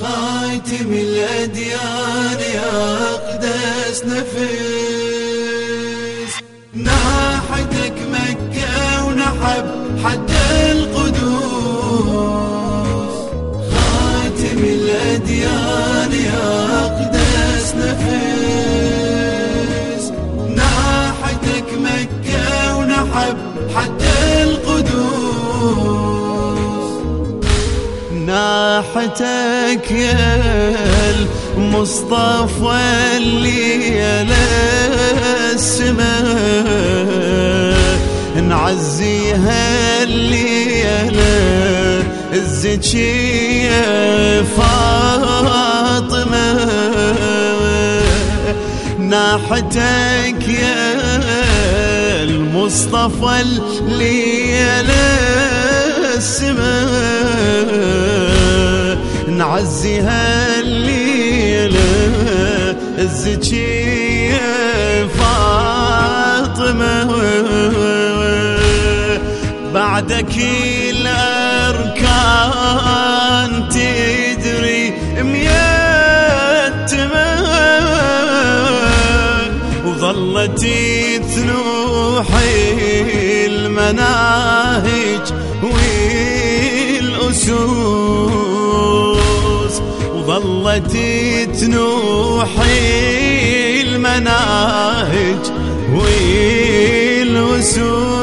خاتم الأديان يا أقدس نفس. ناحتك مكة ونحب حتى القدوس. خاتم الأديان ناحتك يا المصطفى اللي السماء. نعزيها اللي يا الزكية فاطمة. ناحتك يا المصطفى اللي يا السماء نعزيها الليلة الزكية فاطمة. بعدك الأركان تدري ميتمة وظلت تنوحي المناهج والأسوس وظلت تنوحي المناهج والأسوس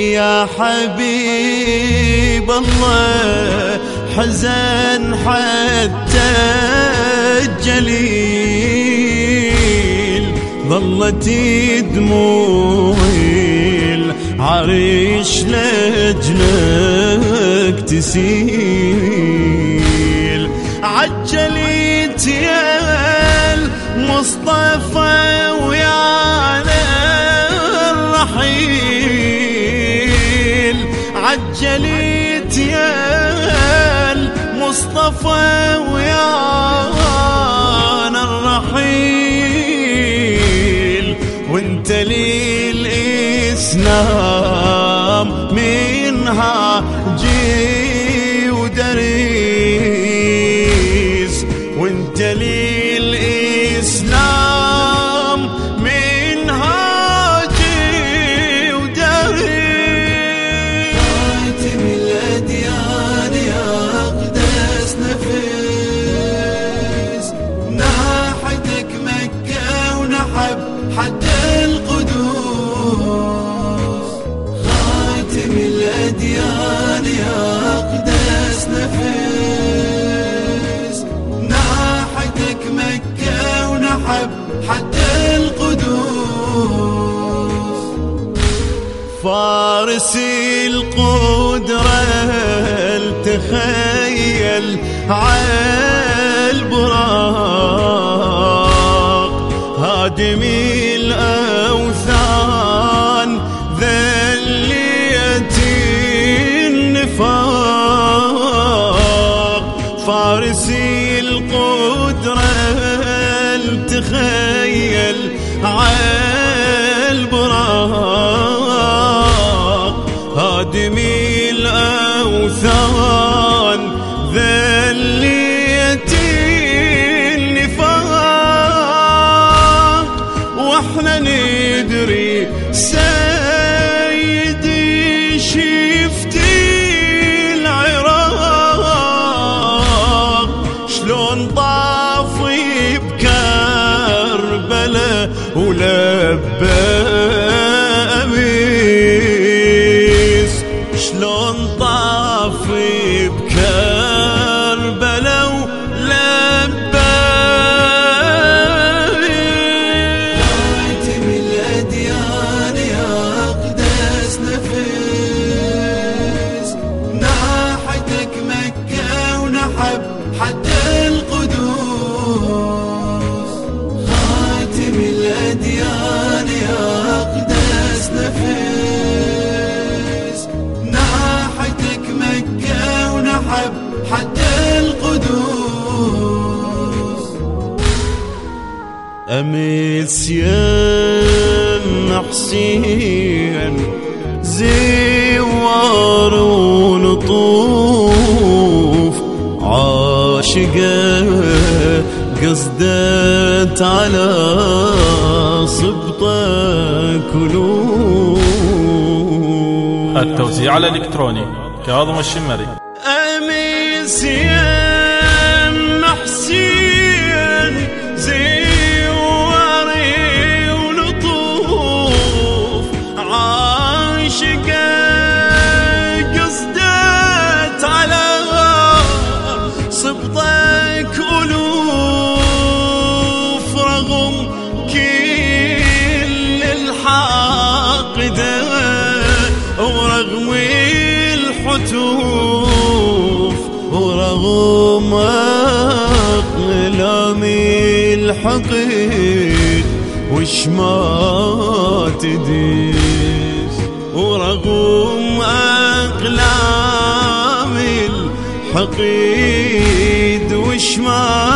يا حبيب الله حزن حتى الجليل ظلت دموعي العريش لجلك تسيل. عجلت عجلت يا المصطفى ويانا الرحيل وانت لي الاسلام منها حتى القدوس. خاتم الأديان يا أقدس نفس. ناحتك مكة ونحب حتى القدوس. فارس القدرة التخيل عالبراق هادم فارس القدرة التخيل عالبراق هادم الأوثان non pa أمس يا حسين زوار ونطوف عاشقة قصدت على صبطك كلوف التوزيع الإلكتروني كاظم الشمري. أمس يا ورغم أقلام الحقيد وش ما تديس؟ ورغم أقلام الحقيد وش ما